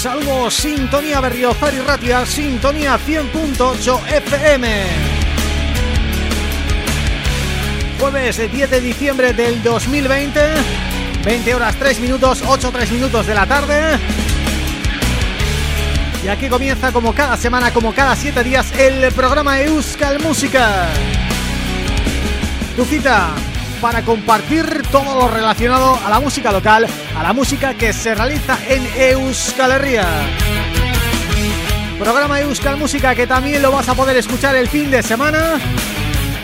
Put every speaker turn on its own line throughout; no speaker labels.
Salvo Sintonía Berriozar Ratia, Sintonía 100.8 FM. Jueves 10 de diciembre del 2020, 20 horas 3 minutos, 8 3 minutos de la tarde. Y aquí comienza como cada semana, como cada 7 días, el programa Euskal Música. Tu cita para compartir todo lo relacionado a la música local, a la música que se realiza en Euskal Herria. Programa Euskal Música que también lo vas a poder escuchar el fin de semana,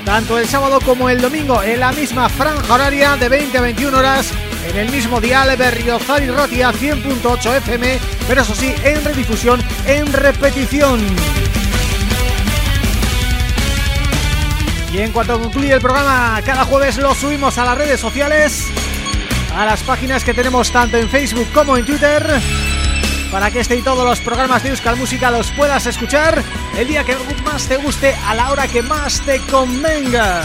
tanto el sábado como el domingo en la misma franja horaria de 20 a 21 horas en el mismo dial Berriozar y Rotia 100.8 FM, pero eso sí, en redifusión, en repetición. Y en cuanto concluye el programa, cada jueves lo subimos a las redes sociales, a las páginas que tenemos tanto en Facebook como en Twitter, para que este y todos los programas de Euskal Música los puedas escuchar el día que más te guste, a la hora que más te convenga.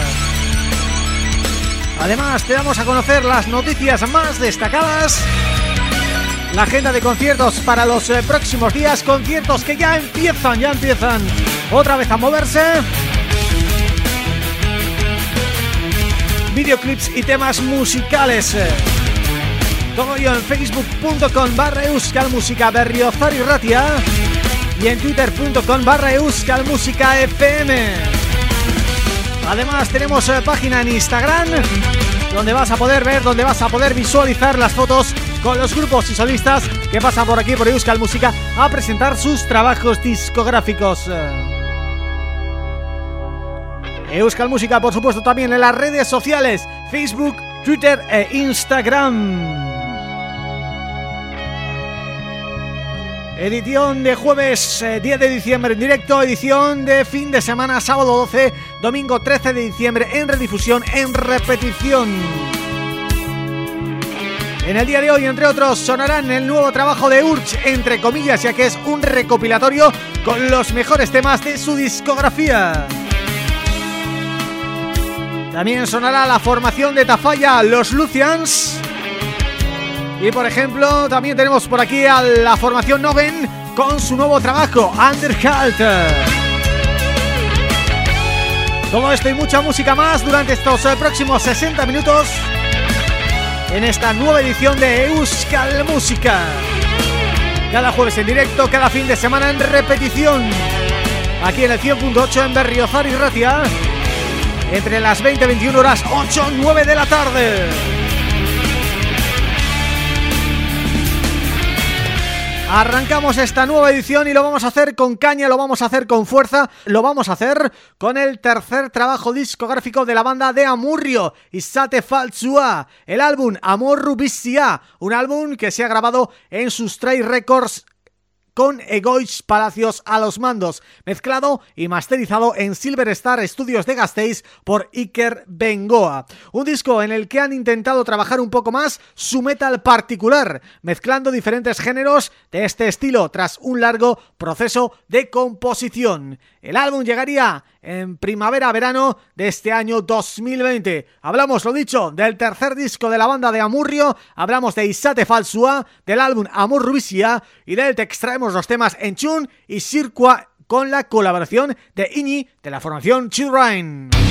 Además, te damos a conocer las noticias más destacadas, la agenda de conciertos para los eh, próximos días, conciertos que ya empiezan, ya empiezan otra vez a moverse videoclips y temas musicales. Todo ello en facebook.com barra música berriozar y ratia y en twitter.com barra música fm. Además tenemos eh, página en Instagram donde vas a poder ver, donde vas a poder visualizar las fotos con los grupos y solistas que pasan por aquí por Euskal Música a presentar sus trabajos discográficos. Euskal Música, por supuesto, también en las redes sociales, Facebook, Twitter e Instagram. Edición de jueves 10 eh, de diciembre en directo, edición de fin de semana, sábado 12, domingo 13 de diciembre en redifusión, en repetición. En el día de hoy, entre otros, sonarán el nuevo trabajo de Urch, entre comillas, ya que es un recopilatorio con los mejores temas de su discografía. También sonará la formación de Tafalla, los Lucians y por ejemplo, también tenemos por aquí a la formación Noven con su nuevo trabajo, Underhalt. Todo esto y mucha música más durante estos eh, próximos 60 minutos en esta nueva edición de Euskal Música. Cada jueves en directo, cada fin de semana en repetición. Aquí en el 100.8 en Berriozar y Ratia. Entre las 20 y 21 horas, 8 9 de la tarde. Arrancamos esta nueva edición y lo vamos a hacer con caña, lo vamos a hacer con fuerza, lo vamos a hacer con el tercer trabajo discográfico de la banda de Amurrio, Isate Falsua, el álbum Amor Rubisia, un álbum que se ha grabado en Sustray Records con Egoich Palacios a los mandos, mezclado y masterizado en Silver Star Studios de Gasteiz por Iker Bengoa. Un disco en el que han intentado trabajar un poco más su metal particular, mezclando diferentes géneros de este estilo tras un largo proceso de composición. El álbum llegaría en primavera-verano de este año 2020. Hablamos, lo dicho, del tercer disco de la banda de Amurrio, hablamos de Isate Falsua, del álbum Amor Rubisia y del te los temas Enchun y Circua con la colaboración de Iñi de la formación Children.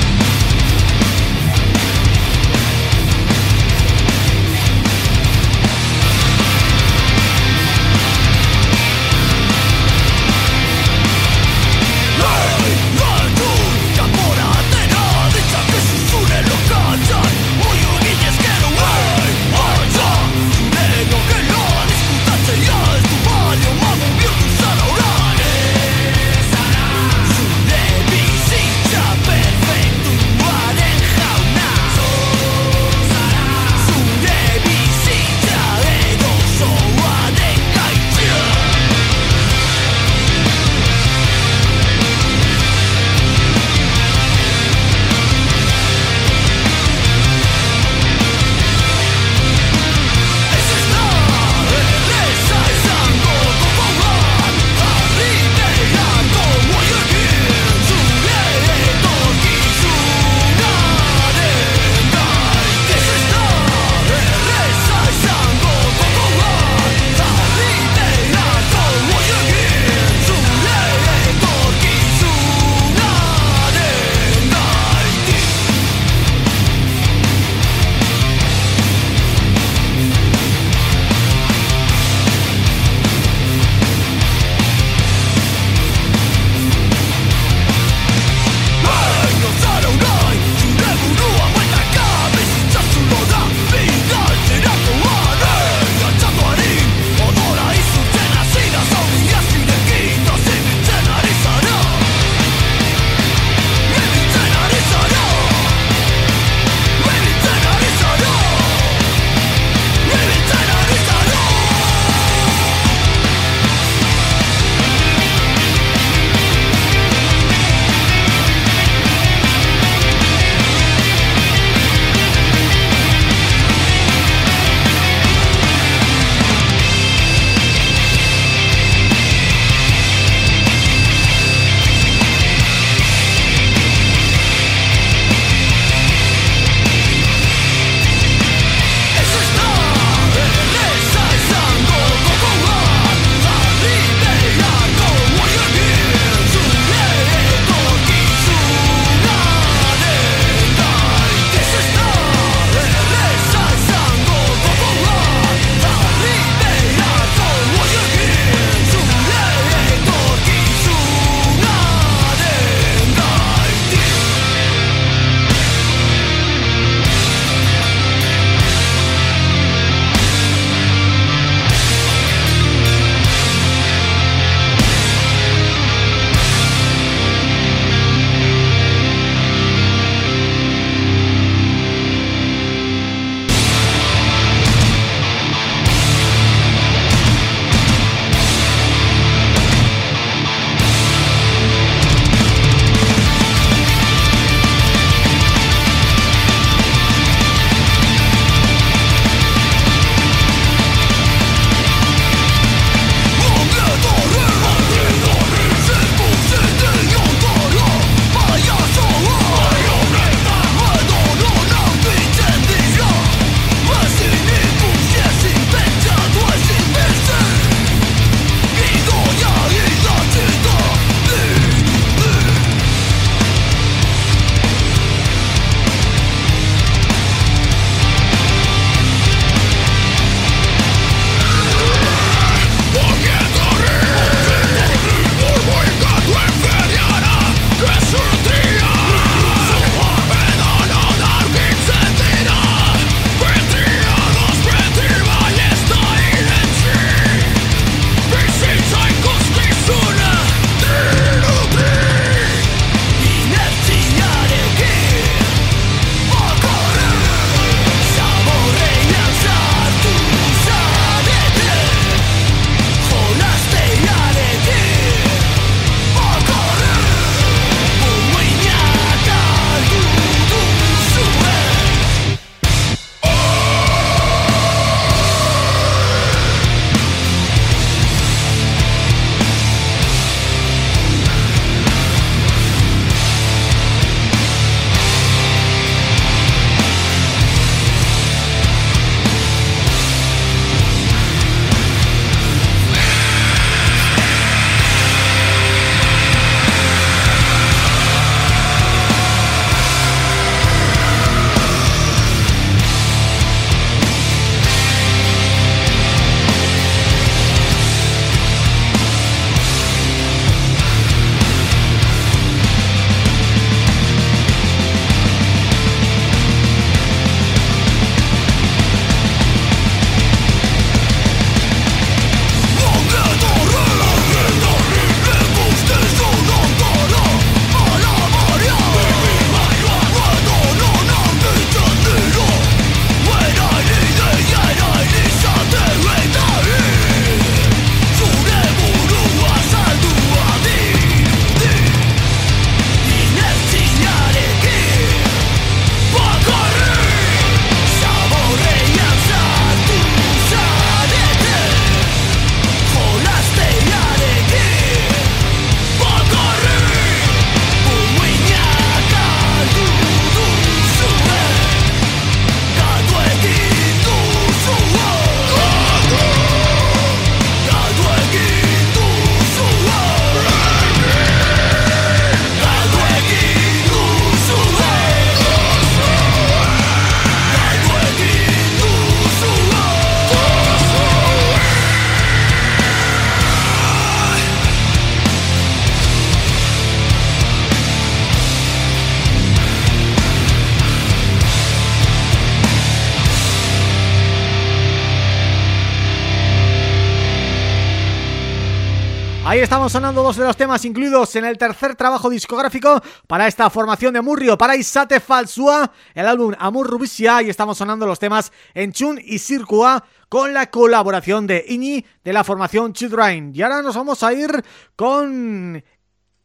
Estamos sonando dos de los temas incluidos en el tercer trabajo discográfico para esta formación de Murrio, para Isate Falsua, el álbum Amur Rubisia y estamos sonando los temas Enchun y Circua con la colaboración de Iñi de la formación Children. Y ahora nos vamos a ir con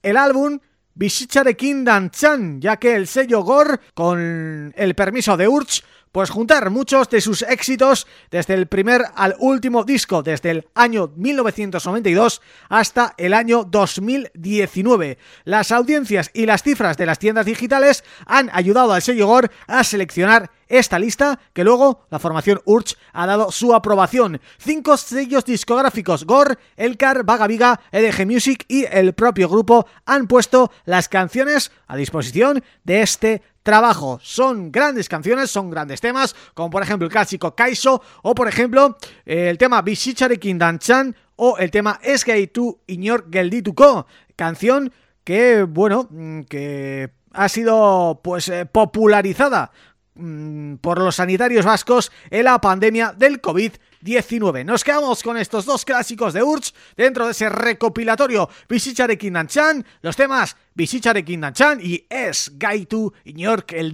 el álbum Bishicharekin Chan, ya que el sello Gore, con el permiso de Urch, pues juntar muchos de sus éxitos desde el primer al último disco, desde el año 1992 hasta el año 2019. Las audiencias y las cifras de las tiendas digitales han ayudado al sello Gore a seleccionar esta lista que luego la formación Urch ha dado su aprobación. Cinco sellos discográficos, Gore, Elcar, Vaga Viga, EDG Music y el propio grupo han puesto las canciones a disposición de este trabajo. Son grandes canciones, son grandes temas, como por ejemplo el clásico Kaiso o por ejemplo el tema Bishicharekin Danchan o el tema Es Gay Tu Iñor Geldituko, canción que, bueno, mm, que ha sido pues eh, popularizada por los sanitarios vascos en la pandemia del COVID 19. Nos quedamos con estos dos clásicos de Urch dentro de ese recopilatorio Bisicharekin Chan, los temas Bisicharekin Chan y Es Gaitu Iñork el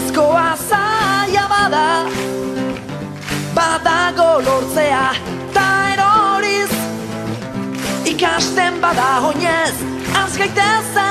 zinezkoa zaila bada. Badago lortzea ta eroriz. Ikasten bada hoinez az gaitezen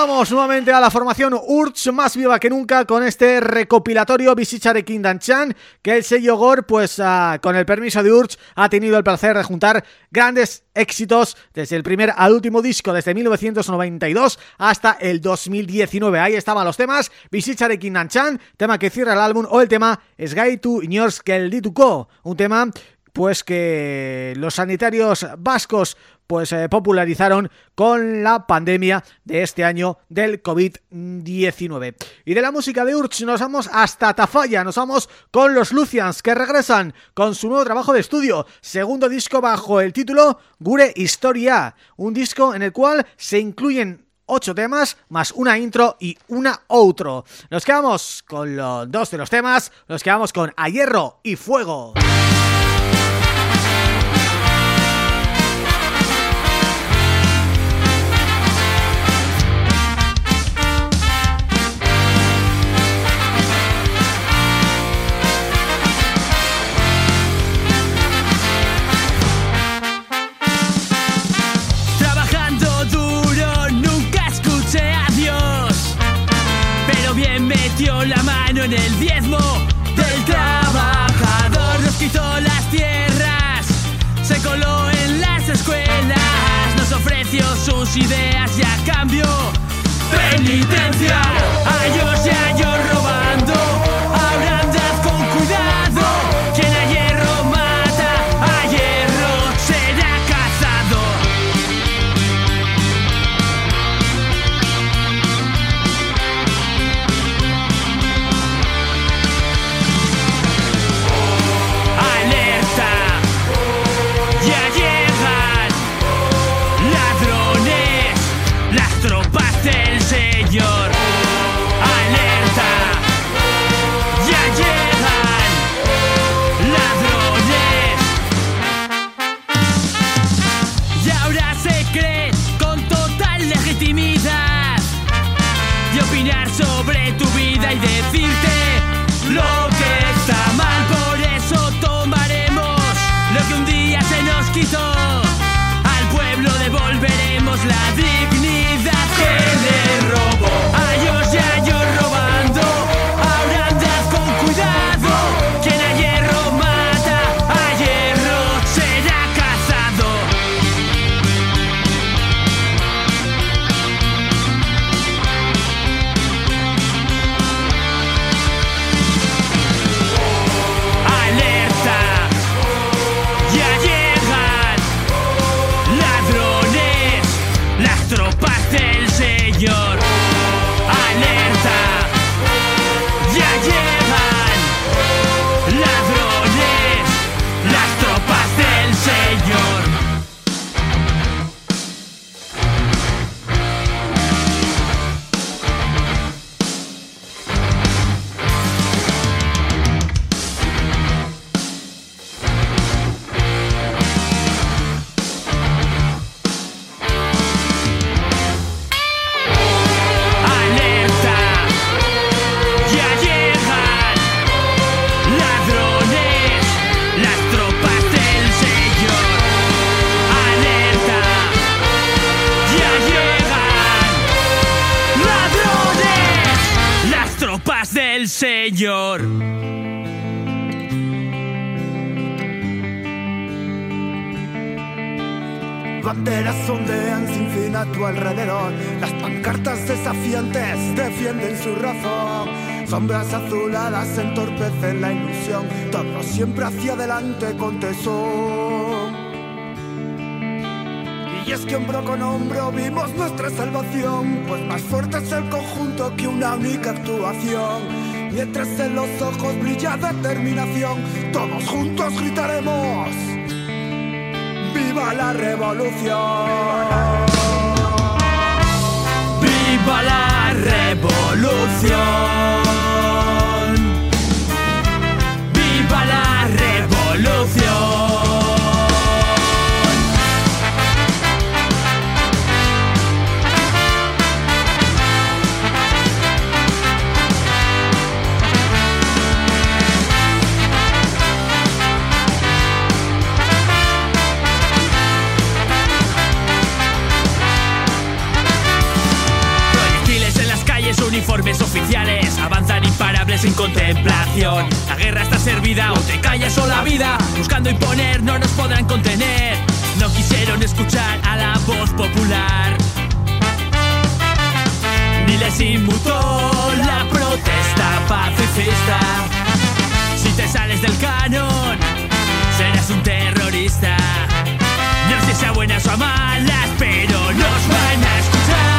Recordamos nuevamente a la formación Urch más viva que nunca con este recopilatorio Visicharekin Chan que el sello Gore, pues ah, con el permiso de Urch, ha tenido el placer de juntar grandes éxitos desde el primer al último disco, desde 1992 hasta el 2019. Ahí estaban los temas, Visicharekin Chan, tema que cierra el álbum, o el tema Sgai tu Iñors Dituko, un tema pues que los sanitarios vascos pues eh, popularizaron con la pandemia de este año del COVID-19. Y de la música de Urch nos vamos hasta Tafalla, nos vamos con los Lucians que regresan con su nuevo trabajo de estudio, segundo disco bajo el título Gure Historia, un disco en el cual se incluyen ocho temas, más una intro y una outro. Nos quedamos con los dos de los temas, nos quedamos con A Hierro y Fuego.
Ideas y a cambio penitencia, a ellos
hacia adelante con. Y es que hombro con hombro vimos nuestra salvación, pues más fuerte es el conjunto que una única actuación. Mientras en los ojos brilla determinación, todos juntos gritaremos, ¡Viva la revolución!
¡Viva la revolución! espaciales avanzan imparables sin contemplación. La guerra está servida o te callas o la vida. Buscando imponer no nos podrán contener. No quisieron escuchar a la voz popular. Ni les inmutó la protesta pacifista. Si te sales del canon, serás un terrorista. No sé si sea buenas o malas, pero nos van a escuchar.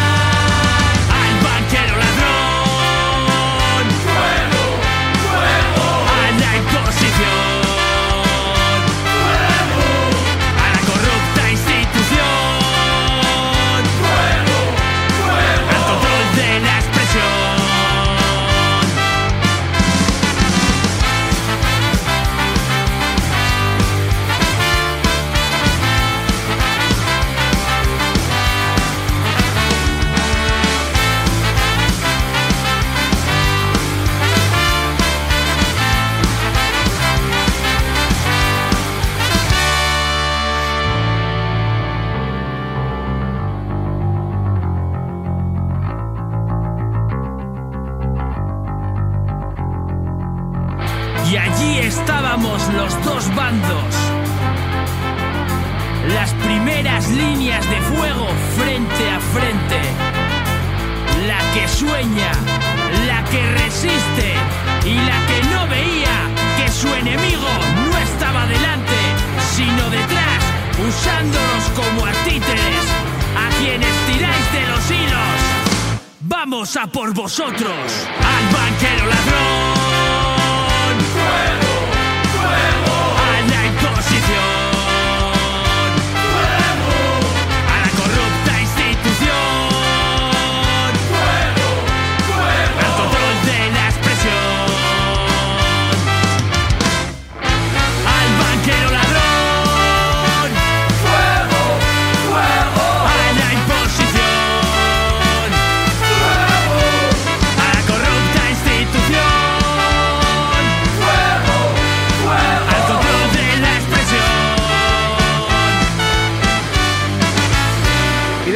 nosotros.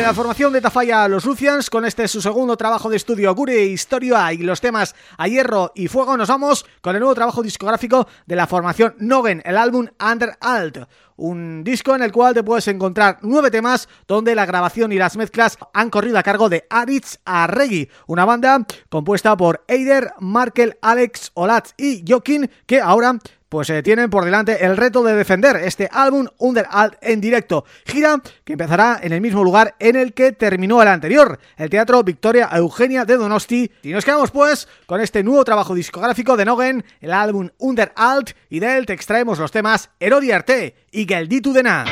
La
formación de Tafalla Los Lucians, con este su segundo trabajo de estudio Gure Historia y los temas A Hierro y Fuego, nos vamos con el nuevo trabajo discográfico de la formación Nogen, el álbum Under Alt. Un disco en el cual te puedes encontrar nueve temas donde la grabación y las mezclas han corrido a cargo de Aritz Arregui, una banda compuesta por Eider, Markel, Alex, Olatz y Jokin que ahora pues eh, tienen por delante el reto de defender este álbum Under Alt en directo. Gira que empezará en el mismo lugar en el que terminó el anterior, el Teatro Victoria Eugenia de Donosti. Y nos quedamos pues con este nuevo trabajo discográfico de Nogen, el álbum Under Alt, y de él te extraemos los temas Erodi Arte y Gelditu Dena.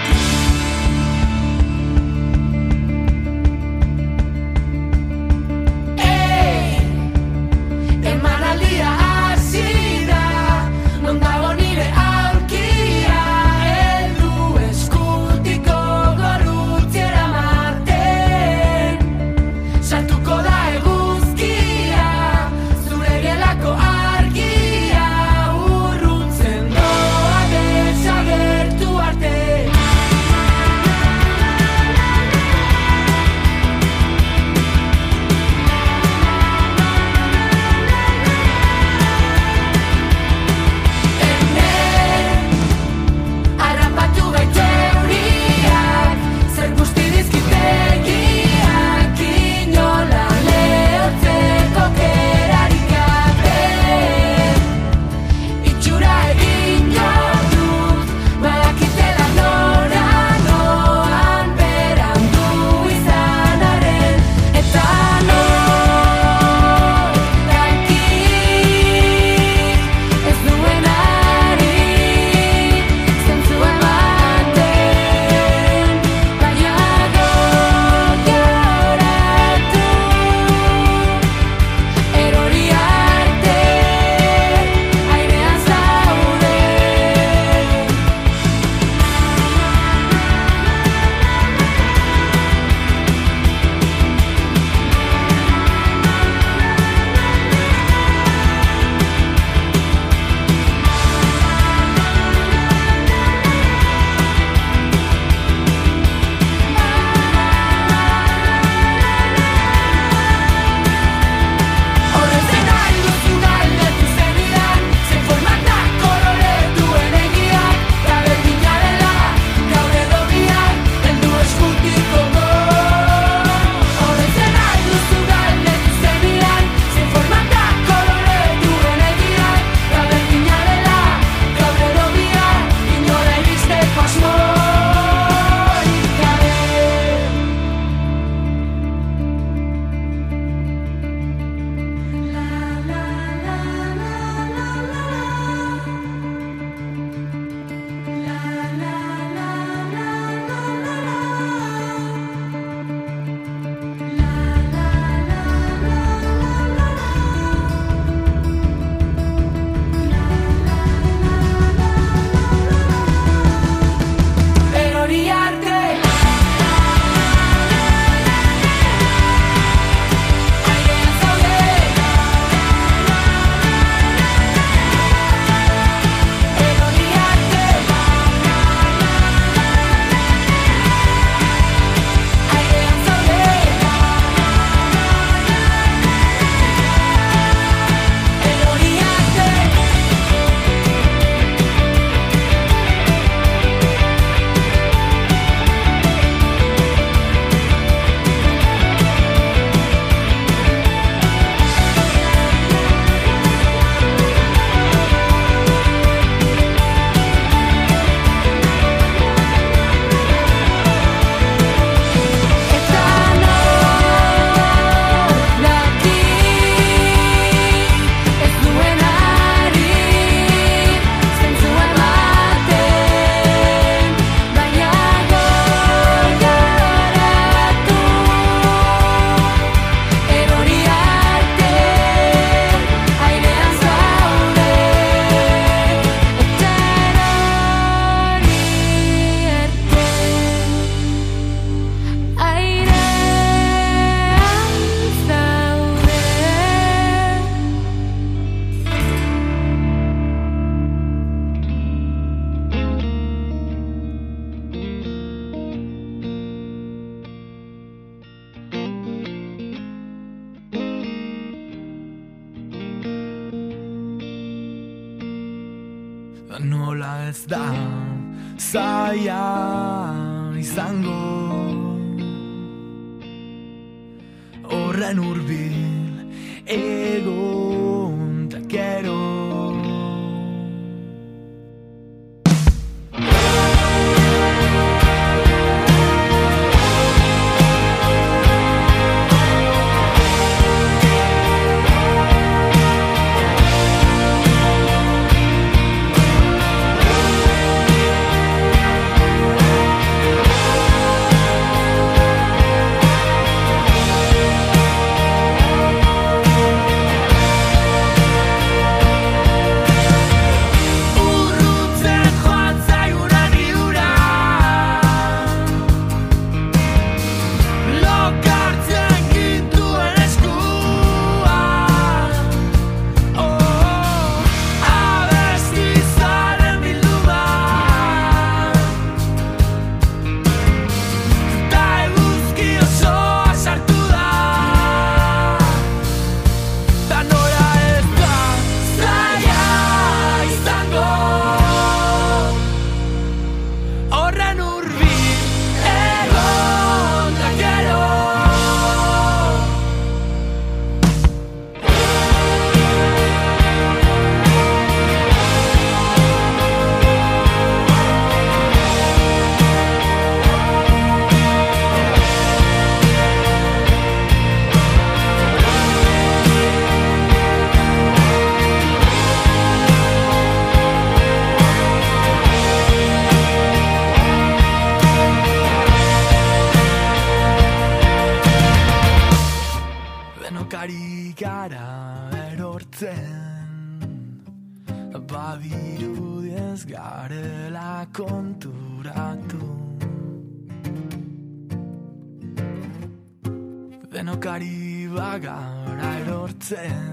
Los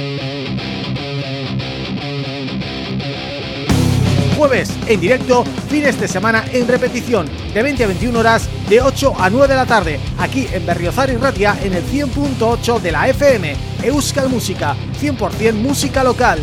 Jueves en directo, fines de semana en repetición, de 20 a 21 horas, de 8 a 9 de la tarde, aquí en Berriozar y Ratia, en el 100.8 de la FM, Euskal Música, 100% música local.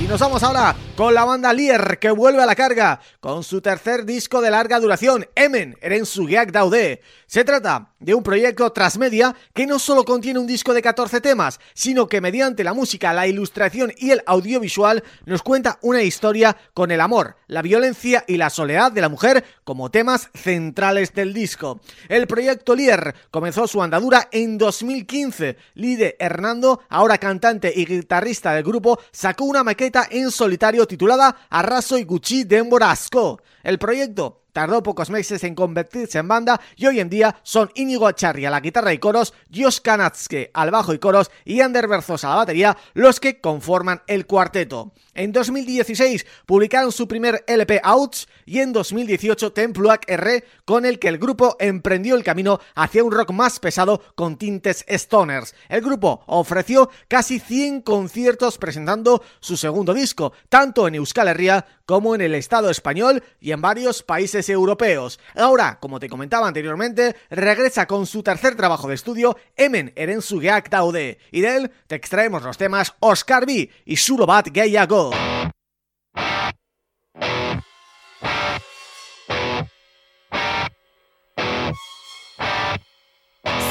Y nos vamos ahora con la banda Lier que vuelve a la carga con su tercer disco de larga duración, Emen, Eren Sugiak Daude. Se trata de un proyecto transmedia que no solo contiene un disco de 14 temas, sino que mediante la música, la ilustración y el audiovisual nos cuenta una historia con el amor, la violencia y la soledad de la mujer como temas centrales del disco. El proyecto Lier comenzó su andadura en 2015. Lide Hernando, ahora cantante y guitarrista del grupo, sacó una maqueta en solitario titulada Arraso y Gucci de Asco. El proyecto tardó pocos meses en convertirse en banda y hoy en día son Íñigo Acharri a la guitarra y coros, Josh Kanatske al bajo y coros y Ander Berzos a la batería los que conforman el cuarteto. En 2016 publicaron su primer LP Outs y en 2018 Templuac R con el que el grupo emprendió el camino hacia un rock más pesado con tintes stoners. El grupo ofreció casi 100 conciertos presentando su segundo disco, tanto en Euskal Herria como en el Estado español y en varios países europeos. Ahora, como te comentaba anteriormente, regresa con su tercer trabajo de estudio, Emen Erensugeak Daude, y de él te extraemos los temas Oscar B y Surobat Geiago.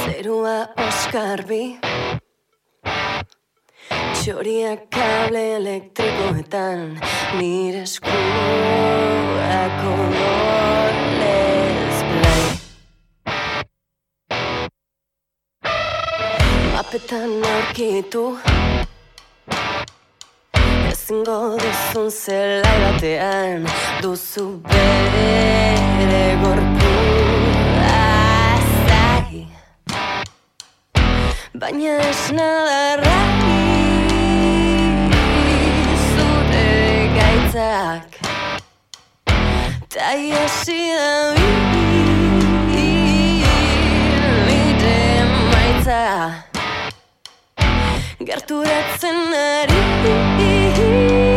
Zerua oskarbi Txoriak kable elektrikoetan Nire eskuak odolez blai Mapetan aurkitu. Ezingo duzun zelai batean. Duzu bere gorpu azai baina esna gaitzak ta iasi da nire maitza gerturatzen ari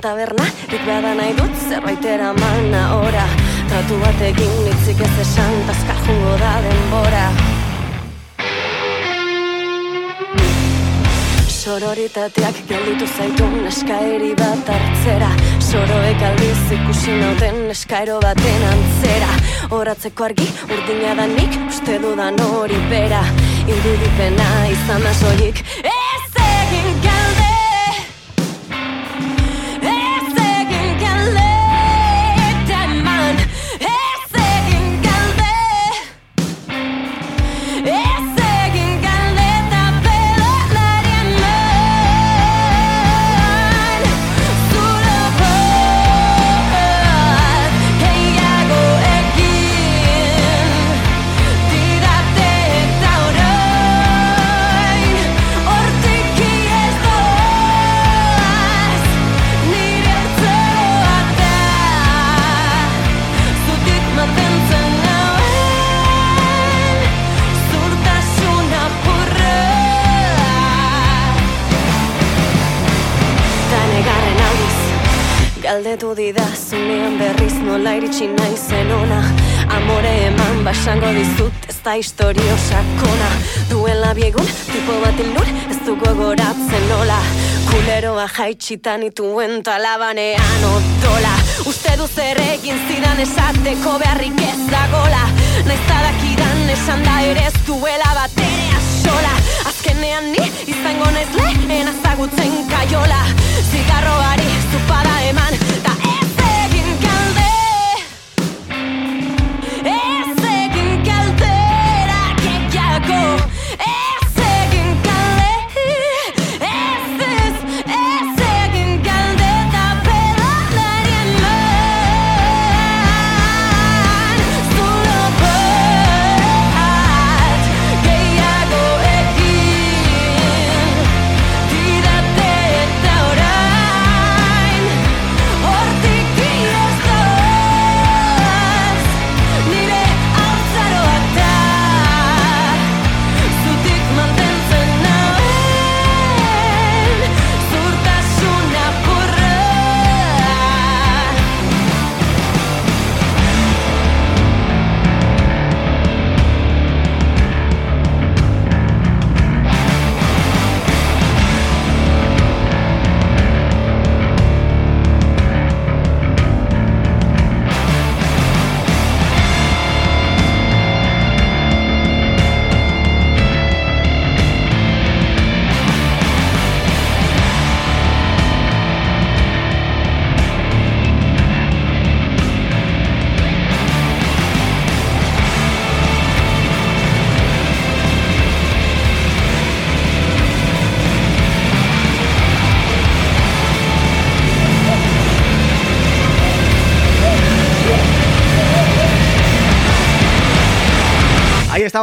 Taberna, dik bada nahi dut zerbait eramana ora Tratu batekin nitzik ez esan, tazkar jungo da denbora. Sororitateak gelditu zaitu eskaeri bat hartzera. Soroek aldiz ikusi nauten eskaero baten antzera. Horatzeko argi urdina da nik uste dudan hori bera. Irudipena izan da soilik Ez egin galde historio sakona Duela biegun tipo bat ilur ez du gogoratzen nola. Kuleroa jaitxitan ituen talabanean otola Uste du zer egin zidan esateko beharrik ez dagola. Naiz dakidan esan da ere ez duela bat ere asola Azkenean ni izango naiz lehen azagutzen kaiola. Zigarroari zupada eman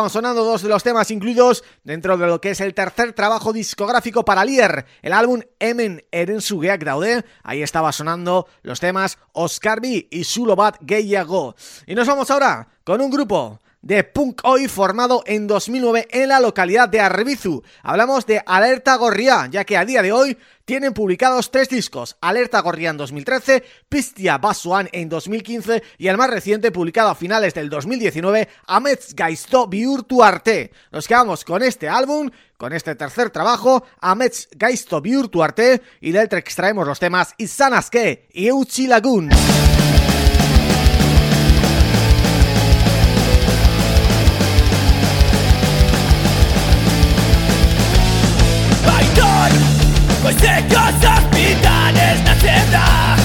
sonando dos de los temas incluidos dentro de lo que es el tercer trabajo discográfico para Lier, el álbum Hemen Erensugeak daude. Ahí estaba sonando los temas Oscar B y Sulobat Gehiago. Y nos vamos ahora con un grupo de punk hoy formado en 2009 en la localidad de Arbizu. Hablamos de Alerta Gorria, ya que a día de hoy tienen publicados tres discos, Alerta Gorria en 2013, Pistia Basuan en 2015 y el más reciente publicado a finales del 2019, Amets Gaisto Biurtu Arte. Nos quedamos con este álbum, con este tercer trabajo, Amets Gaisto Biurtu Arte, y del que extraemos los temas Isanaske y Euchi Lagoon.
Пусть все косо впитали на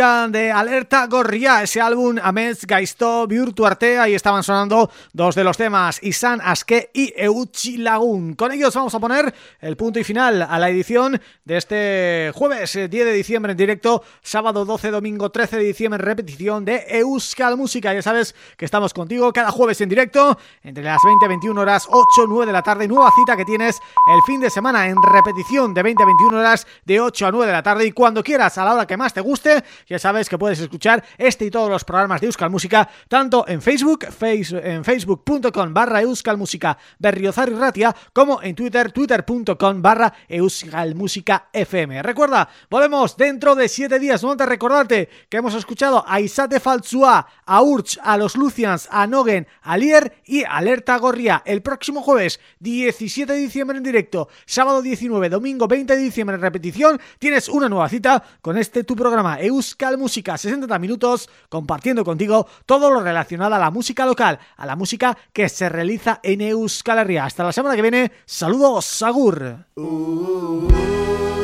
de Alerta Gorria, ese álbum Amez Gaizto Bihurtu Arte, ahí estaban sonando dos de los temas, Isan Aske y Euchi Lagun. Con ellos vamos a poner el punto y final a la edición de este jueves eh, 10 de diciembre en directo, sábado 12, domingo 13 de diciembre repetición de Euskal Música. Ya sabes que estamos contigo cada jueves en directo, entre las 20 y 21 horas, 8 9 de la tarde, nueva cita que tienes el fin de semana en repetición de 20 a 21 horas de 8 a 9 de la tarde y cuando quieras a la hora que más te guste, ya sabes que puedes escuchar este y todos los programas de Euskal Música tanto en Facebook, face, en facebook.com barra Euskal Música Berriozar y Ratia, como en Twitter, twitter.com barra Euskal Música FM. Recuerda, volvemos dentro de 7 días, no te recordarte que hemos escuchado a Isate Faltzua, a Urch, a los Lucians, a Nogen, a Lier y Alerta Gorria. El próximo jueves 17 de diciembre en directo, sábado 19, domingo 20 de diciembre en repetición, tienes una nueva cita con este tu programa Euskal Música, 60 minutos compartiendo contigo todo lo relacionado a la música local, a la música que se realiza en Euskal Herria. Hasta la semana que viene, saludos, Sagur.
It is you,